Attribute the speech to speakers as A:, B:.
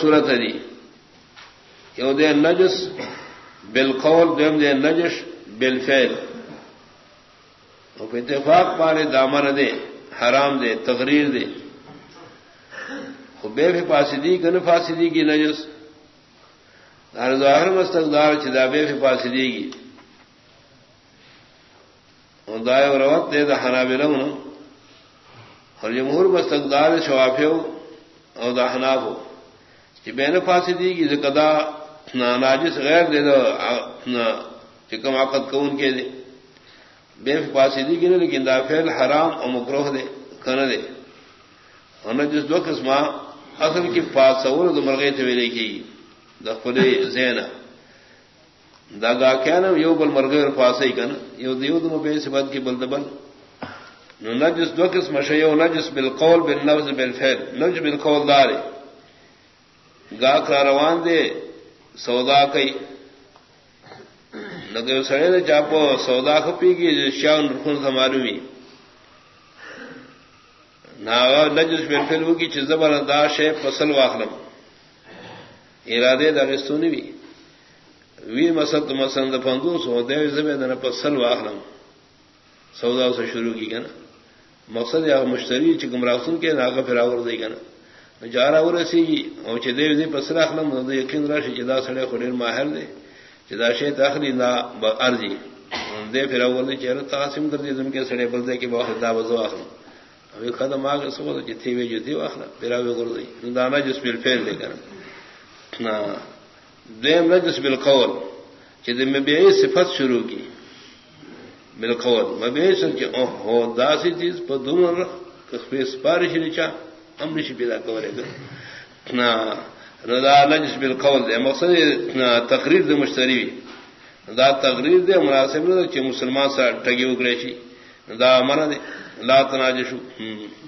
A: صورت دی یو دے نجس بالقول them they نجش بالفعل۔ فیل اتفاق پارے دامن دے، حرام دے، تقریر دے۔ بے فی فاسدی کن فاسدی کی نجس۔ ہر ظاہر مستقدار چدا بے فی فاسدی کی۔ دائے روت دے دا حنابلہ اور جمہور مستقدار شوافیو او دا حناف ہو کہ بین فاسدی کی زکدا ناجس غیر دے دو چکم عقد کون کے دے۔ بے فاسدی کی نہیں، لیکن دا فعل حرام اور مکروہ دے کن دے۔ اور جس دو قسم اصل کی فاسور دو مرغے تے ویلے کی دخل زینا دا گا کیا نا، یو بل مرغے اور فاسے کن یو دیو دو بے سبد کی بل دبل نو نجس دو قسم شیو نجس بالقول بالنفس بالفعل نجس بالقول دارے۔ گا روان دے، سودا کئی۔ لگے سڑے دے چاپو، سودا کپی کی شاہ رخن سماروی ناغا نجس بالفعل ہو کی چیز زبرداشت ہے فصل واخلم۔ ارادے داغستونی بھی۔ وی مسد مسند فندوس ہو، دے زبے دن فصل واخلم۔ سودا سے شروع کی گنا مقصد یا مشتری چکم راسن کے ناگا پھر آور دے گنا جارا ورسی او چې دې دې پسرا خلم نو یقین راشي چې دا سړی خوري ماهر دی. چې دا شی تخلی نا ارضی دې پھر اول دې چیرې تقسیم کر دې زم کې سړی بل دې کې واخ دا وځو اخلم او قدم هغه څه چې تی وی جو دی واخله. پھر او ګرځي نو دا نه جس بل فعل دې کړ نا دیم نه جس بل قول چې دې مبيعي صفت شروع کی. بل بالقول مبيعي څنګه او هو، داسې چیز په دومره کخې سپارښت لچا ہم شي پیدا کرے گا رضا نجس بالقول دے مقصد تقریر دے مشتری دا تقریر دے مناسب نہ کہ مسلمان سا ٹگی وکڑے شي. دا امر دے لا تناجشو.